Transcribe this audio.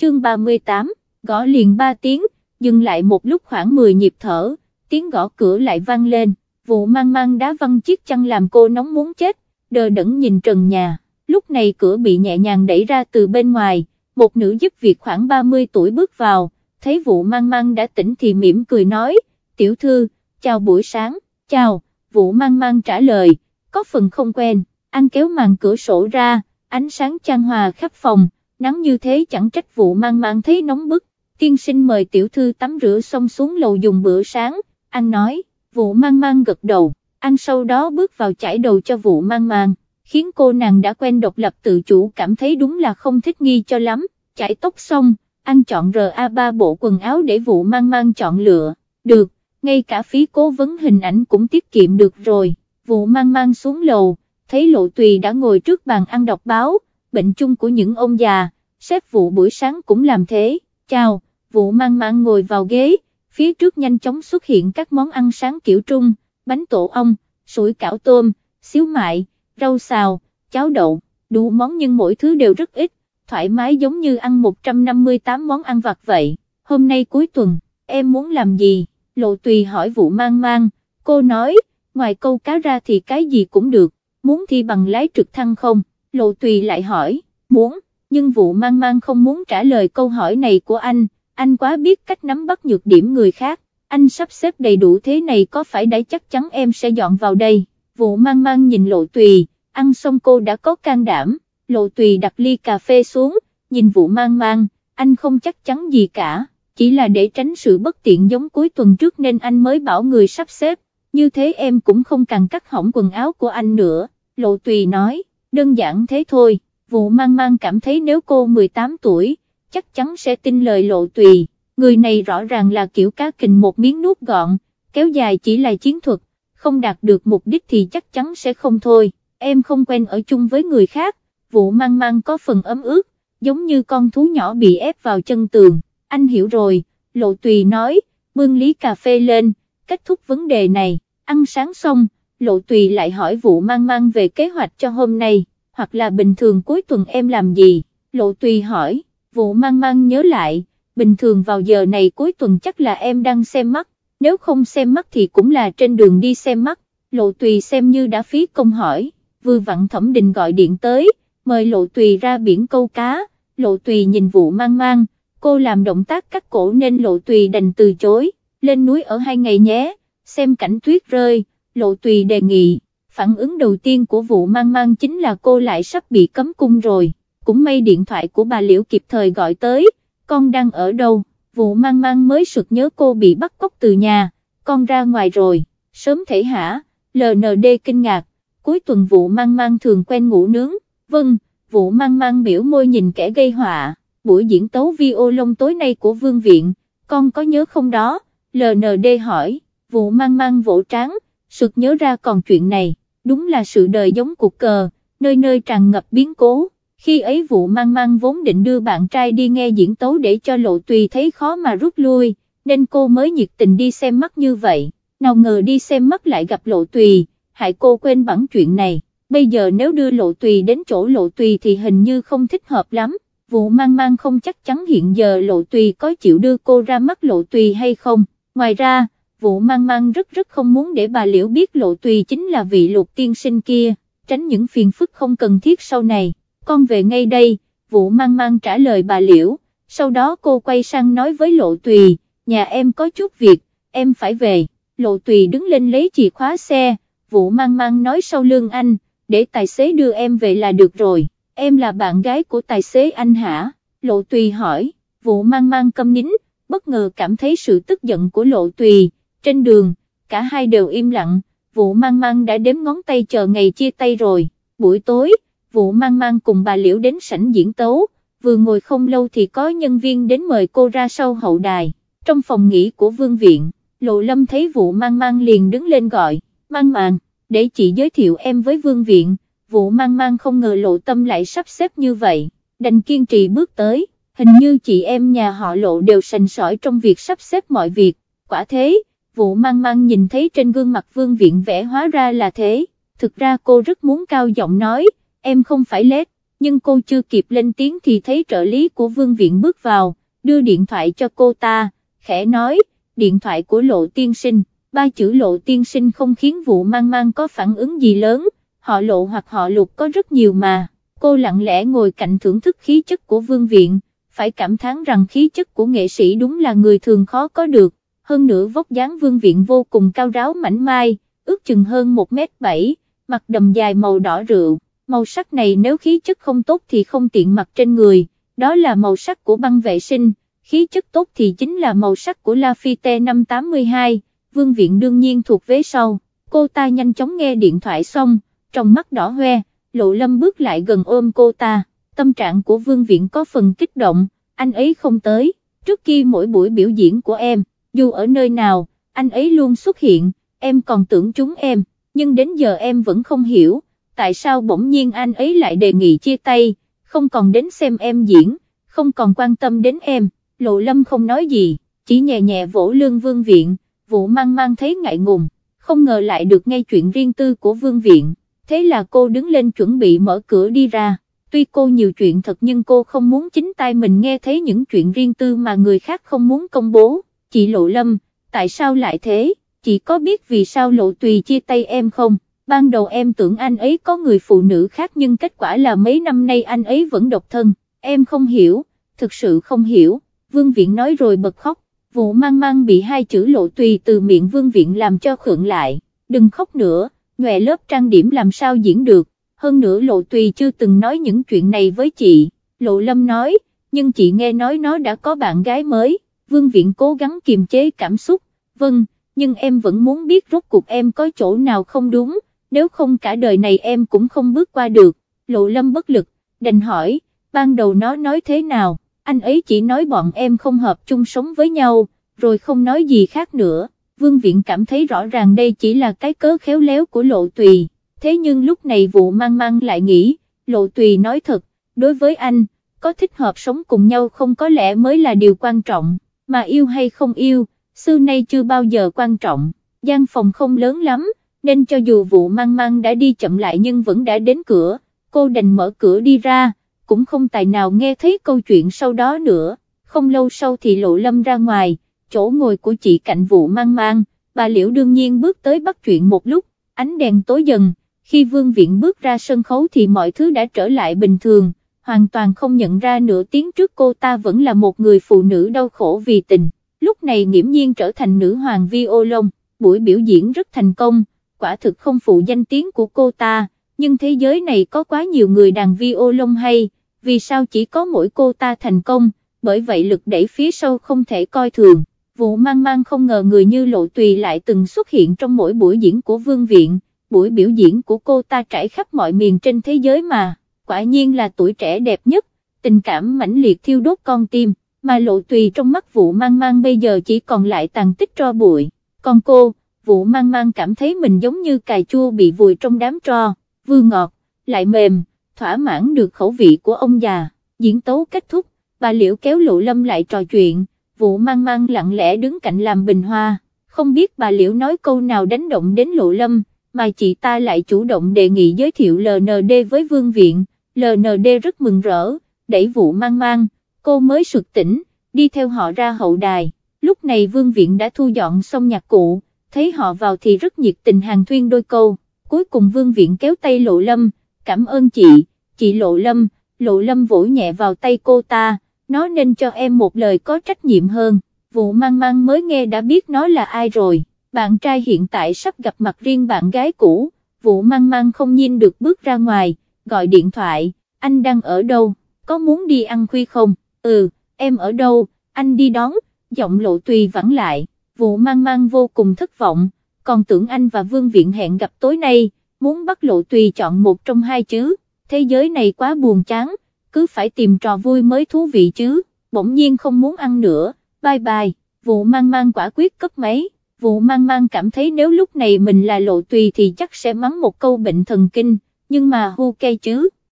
chương 38, gõ liền ba tiếng, dừng lại một lúc khoảng 10 nhịp thở, tiếng gõ cửa lại vang lên, vụ mang mang đá văng chiếc chăn làm cô nóng muốn chết, đờ đẫn nhìn trần nhà, lúc này cửa bị nhẹ nhàng đẩy ra từ bên ngoài, một nữ giúp việc khoảng 30 tuổi bước vào, thấy vụ mang mang đã tỉnh thì mỉm cười nói, tiểu thư, chào buổi sáng, chào, vụ mang mang trả lời, có phần không quen, anh kéo màn cửa sổ ra, ánh sáng chan hòa khắp phòng, nắng như thế chẳng trách vụ mang mang thấy nóng bức, tiên sinh mời tiểu thư tắm rửa xong xuống lầu dùng bữa sáng, anh nói, vụ mang mang gật đầu, anh sau đó bước vào chải đầu cho vụ mang mang, khiến cô nàng đã quen độc lập tự chủ cảm thấy đúng là không thích nghi cho lắm, chải tóc xong, anh chọn RA3 bộ quần áo để vụ mang mang chọn lựa, được, ngay cả phí cố vấn hình ảnh cũng tiết kiệm được rồi, vụ mang mang xuống lầu, thấy lộ tùy đã ngồi trước bàn ăn đọc báo, bệnh chung của những ông già, sếp vụ buổi sáng cũng làm thế, chào, vụ mang mang ngồi vào ghế, phía trước nhanh chóng xuất hiện các món ăn sáng kiểu trung, bánh tổ ong, sủi cảo tôm, xíu mại, rau xào, cháo đậu, đủ món nhưng mỗi thứ đều rất ít, thoải mái giống như ăn 158 món ăn vặt vậy, hôm nay cuối tuần, em muốn làm gì, lộ tùy hỏi vụ mang mang, cô nói, ngoài câu cá ra thì cái gì cũng được, muốn thi bằng lái trực thăng không, lộ tùy lại hỏi, muốn, nhưng vụ mang mang không muốn trả lời câu hỏi này của anh, anh quá biết cách nắm bắt nhược điểm người khác, anh sắp xếp đầy đủ thế này có phải đã chắc chắn em sẽ dọn vào đây, vụ mang mang nhìn lộ tùy, ăn xong cô đã có can đảm, lộ tùy đặt ly cà phê xuống, nhìn vụ mang mang, anh không chắc chắn gì cả, chỉ là để tránh sự bất tiện giống cuối tuần trước nên anh mới bảo người sắp xếp, như thế em cũng không cần cắt hỏng quần áo của anh nữa, lộ tùy nói, đơn giản thế thôi, vụ mang mang cảm thấy nếu cô 18 tuổi, chắc chắn sẽ tin lời lộ tùy, người này rõ ràng là kiểu cá kình một miếng nuốt gọn, kéo dài chỉ là chiến thuật, không đạt được mục đích thì chắc chắn sẽ không thôi, em không quen ở chung với người khác, vụ mang mang có phần ấm ướt, giống như con thú nhỏ bị ép vào chân tường, anh hiểu rồi, lộ tùy nói, bưng lý cà phê lên, kết thúc vấn đề này, ăn sáng xong, lộ tùy lại hỏi vụ mang mang về kế hoạch cho hôm nay, hoặc là bình thường cuối tuần em làm gì, lộ tùy hỏi, vụ mang mang nhớ lại, bình thường vào giờ này cuối tuần chắc là em đang xem mắt, nếu không xem mắt thì cũng là trên đường đi xem mắt, lộ tùy xem như đã phí công hỏi, vừa vặn thẩm định gọi điện tới, mời lộ tùy ra biển câu cá, lộ tùy nhìn vụ mang mang, cô làm động tác cắt cổ nên lộ tùy đành từ chối, lên núi ở hai ngày nhé, xem cảnh tuyết rơi, lộ tùy đề nghị, phản ứng đầu tiên của vụ mang mang chính là cô lại sắp bị cấm cung rồi, cũng may điện thoại của bà Liễu kịp thời gọi tới, con đang ở đâu, vụ mang mang mới sực nhớ cô bị bắt cóc từ nhà, con ra ngoài rồi, sớm thể hả, LND kinh ngạc, cuối tuần vụ mang mang thường quen ngủ nướng, vâng, vụ mang mang biểu môi nhìn kẻ gây họa, buổi diễn tấu vi tối nay của vương viện, con có nhớ không đó, LND hỏi, vụ mang mang vỗ tráng, sực nhớ ra còn chuyện này, đúng là sự đời giống cuộc cờ, nơi nơi tràn ngập biến cố. Khi ấy vụ mang mang vốn định đưa bạn trai đi nghe diễn tấu để cho lộ tùy thấy khó mà rút lui, nên cô mới nhiệt tình đi xem mắt như vậy, nào ngờ đi xem mắt lại gặp lộ tùy, hại cô quên bẵng chuyện này, bây giờ nếu đưa lộ tùy đến chỗ lộ tùy thì hình như không thích hợp lắm, vụ mang mang không chắc chắn hiện giờ lộ tùy có chịu đưa cô ra mắt lộ tùy hay không, ngoài ra, vụ mang mang rất rất không muốn để bà Liễu biết lộ tùy chính là vị lục tiên sinh kia, tránh những phiền phức không cần thiết sau này, con về ngay đây, vụ mang mang trả lời bà Liễu, sau đó cô quay sang nói với lộ tùy, nhà em có chút việc, em phải về, lộ tùy đứng lên lấy chìa khóa xe, vụ mang mang nói sau lưng anh, để tài xế đưa em về là được rồi, em là bạn gái của tài xế anh hả, lộ tùy hỏi, vụ mang mang câm nín, bất ngờ cảm thấy sự tức giận của lộ tùy, trên đường, cả hai đều im lặng, vụ mang mang đã đếm ngón tay chờ ngày chia tay rồi, buổi tối, vụ mang mang cùng bà Liễu đến sảnh diễn tấu, vừa ngồi không lâu thì có nhân viên đến mời cô ra sau hậu đài, trong phòng nghỉ của vương viện, lộ lâm thấy vụ mang mang liền đứng lên gọi, mang mang, để chị giới thiệu em với vương viện, vụ mang mang không ngờ lộ tâm lại sắp xếp như vậy, đành kiên trì bước tới, hình như chị em nhà họ lộ đều sành sỏi trong việc sắp xếp mọi việc, quả thế vụ mang mang nhìn thấy trên gương mặt vương viện vẽ hóa ra là thế, thực ra cô rất muốn cao giọng nói, em không phải lết, nhưng cô chưa kịp lên tiếng thì thấy trợ lý của vương viện bước vào, đưa điện thoại cho cô ta, khẽ nói, điện thoại của lộ tiên sinh, ba chữ lộ tiên sinh không khiến vụ mang mang có phản ứng gì lớn, họ lộ hoặc họ lục có rất nhiều mà, cô lặng lẽ ngồi cạnh thưởng thức khí chất của vương viện, phải cảm thán rằng khí chất của nghệ sĩ đúng là người thường khó có được, hơn nữa vóc dáng vương viện vô cùng cao ráo mảnh mai, ước chừng hơn 1m7, mặt đầm dài màu đỏ rượu, màu sắc này nếu khí chất không tốt thì không tiện mặc trên người, đó là màu sắc của băng vệ sinh, khí chất tốt thì chính là màu sắc của Lafite 582, vương viện đương nhiên thuộc vế sau, cô ta nhanh chóng nghe điện thoại xong, trong mắt đỏ hoe, lộ lâm bước lại gần ôm cô ta, tâm trạng của vương viện có phần kích động, anh ấy không tới, trước khi mỗi buổi biểu diễn của em, dù ở nơi nào, anh ấy luôn xuất hiện, em còn tưởng chúng em, nhưng đến giờ em vẫn không hiểu, tại sao bỗng nhiên anh ấy lại đề nghị chia tay, không còn đến xem em diễn, không còn quan tâm đến em, lộ lâm không nói gì, chỉ nhẹ nhẹ vỗ lương vương viện, vụ mang mang thấy ngại ngùng, không ngờ lại được nghe chuyện riêng tư của vương viện, thế là cô đứng lên chuẩn bị mở cửa đi ra, tuy cô nhiều chuyện thật nhưng cô không muốn chính tay mình nghe thấy những chuyện riêng tư mà người khác không muốn công bố, chị Lộ Lâm, tại sao lại thế, chị có biết vì sao Lộ Tùy chia tay em không? Ban đầu em tưởng anh ấy có người phụ nữ khác nhưng kết quả là mấy năm nay anh ấy vẫn độc thân, em không hiểu, thực sự không hiểu, Vương Viện nói rồi bật khóc, vụ mang mang bị hai chữ lộ tùy từ miệng Vương Viện làm cho khượng lại, đừng khóc nữa, nhòe lớp trang điểm làm sao diễn được, hơn nữa lộ tùy chưa từng nói những chuyện này với chị, lộ lâm nói, nhưng chị nghe nói nó đã có bạn gái mới, Vương Viễn cố gắng kiềm chế cảm xúc, vâng, nhưng em vẫn muốn biết rốt cuộc em có chỗ nào không đúng, nếu không cả đời này em cũng không bước qua được, lộ lâm bất lực, đành hỏi, ban đầu nó nói thế nào, anh ấy chỉ nói bọn em không hợp chung sống với nhau, rồi không nói gì khác nữa, vương Viễn cảm thấy rõ ràng đây chỉ là cái cớ khéo léo của lộ tùy, thế nhưng lúc này vụ mang mang lại nghĩ, lộ tùy nói thật, đối với anh, có thích hợp sống cùng nhau không có lẽ mới là điều quan trọng, mà yêu hay không yêu, xưa nay chưa bao giờ quan trọng, gian phòng không lớn lắm, nên cho dù vụ mang mang đã đi chậm lại nhưng vẫn đã đến cửa, cô đành mở cửa đi ra, cũng không tài nào nghe thấy câu chuyện sau đó nữa, không lâu sau thì lộ lâm ra ngoài, chỗ ngồi của chị cạnh vụ mang mang, bà liễu đương nhiên bước tới bắt chuyện một lúc, ánh đèn tối dần, khi vương viện bước ra sân khấu thì mọi thứ đã trở lại bình thường, hoàn toàn không nhận ra nửa tiếng trước cô ta vẫn là một người phụ nữ đau khổ vì tình, lúc này nghiễm nhiên trở thành nữ hoàng vi ô lông, buổi biểu diễn rất thành công quả thực không phụ danh tiếng của cô ta, nhưng thế giới này có quá nhiều người đàn vi ô lông hay, vì sao chỉ có mỗi cô ta thành công, bởi vậy lực đẩy phía sau không thể coi thường. Vụ mang mang không ngờ người như lộ tùy lại từng xuất hiện trong mỗi buổi diễn của vương viện, buổi biểu diễn của cô ta trải khắp mọi miền trên thế giới mà, quả nhiên là tuổi trẻ đẹp nhất, tình cảm mãnh liệt thiêu đốt con tim, mà lộ tùy trong mắt vụ mang mang bây giờ chỉ còn lại tàn tích tro bụi, còn cô, vụ mang mang cảm thấy mình giống như cà chua bị vùi trong đám tro, vừa ngọt, lại mềm, thỏa mãn được khẩu vị của ông già, diễn tấu kết thúc, bà liễu kéo lộ lâm lại trò chuyện, vụ mang mang lặng lẽ đứng cạnh làm bình hoa, không biết bà liễu nói câu nào đánh động đến lộ lâm, mà chị ta lại chủ động đề nghị giới thiệu LND với vương viện, LND rất mừng rỡ, đẩy vụ mang mang, cô mới sực tỉnh, đi theo họ ra hậu đài, lúc này vương viện đã thu dọn xong nhạc cụ, thấy họ vào thì rất nhiệt tình hàng thuyên đôi câu, cuối cùng vương viện kéo tay lộ lâm, cảm ơn chị, chị lộ lâm, lộ lâm vỗ nhẹ vào tay cô ta, nó nên cho em một lời có trách nhiệm hơn, vụ mang mang mới nghe đã biết nó là ai rồi, bạn trai hiện tại sắp gặp mặt riêng bạn gái cũ, vụ mang mang không nhìn được bước ra ngoài, gọi điện thoại, anh đang ở đâu, có muốn đi ăn khuya không, ừ, em ở đâu, anh đi đón, giọng lộ tùy vẳng lại vụ mang mang vô cùng thất vọng, còn tưởng anh và Vương Viện hẹn gặp tối nay, muốn bắt lộ tùy chọn một trong hai chứ, thế giới này quá buồn chán, cứ phải tìm trò vui mới thú vị chứ, bỗng nhiên không muốn ăn nữa, bye bye, vụ mang mang quả quyết cấp máy, vụ mang mang cảm thấy nếu lúc này mình là lộ tùy thì chắc sẽ mắng một câu bệnh thần kinh, nhưng mà hu cây chứ.